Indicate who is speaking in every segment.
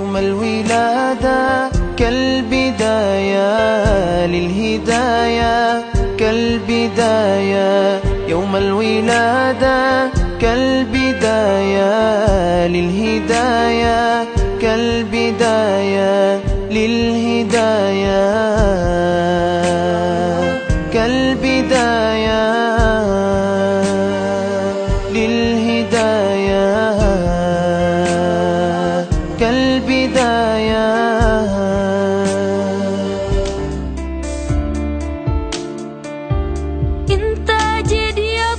Speaker 1: يوم الولادة كالبداية للهداية كالبداية يوم الولادة كالبداية للهداية. كالبداية
Speaker 2: انت جد يا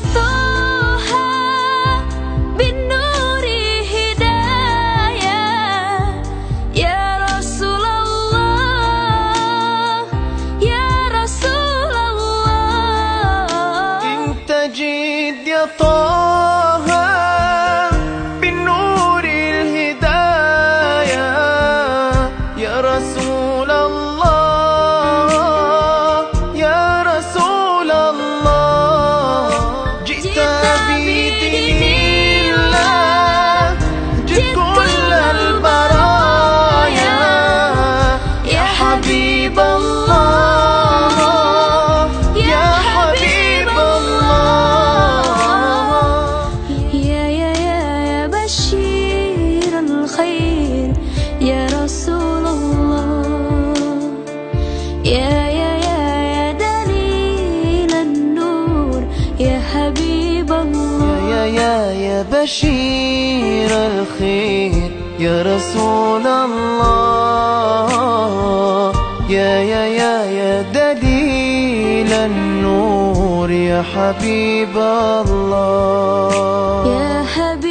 Speaker 1: حبيب الله يا
Speaker 2: يا يا بشير الخير يا رسول الله. يا يا يا يا دليل النور يا حبيب الله.
Speaker 1: يا حبيب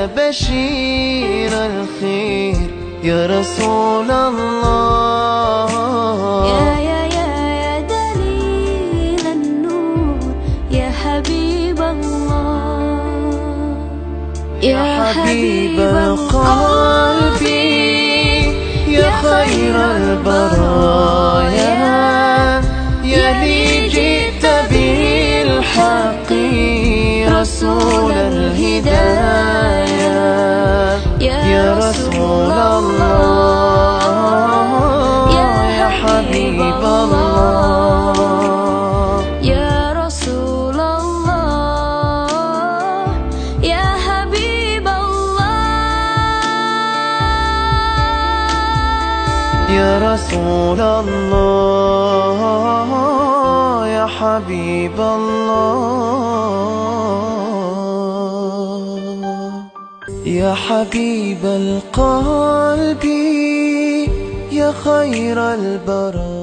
Speaker 2: يا
Speaker 1: بشير الخير يا رسول الله.
Speaker 2: يا يا يا يا دليل النور يا حبيب الله.
Speaker 1: يا حبيب القلب يا خير البرايا. يا لي جئت بالحق رسول الهدايا يا رسول الله يا حبيب الله. يا حبيب القلب يا خير البرايا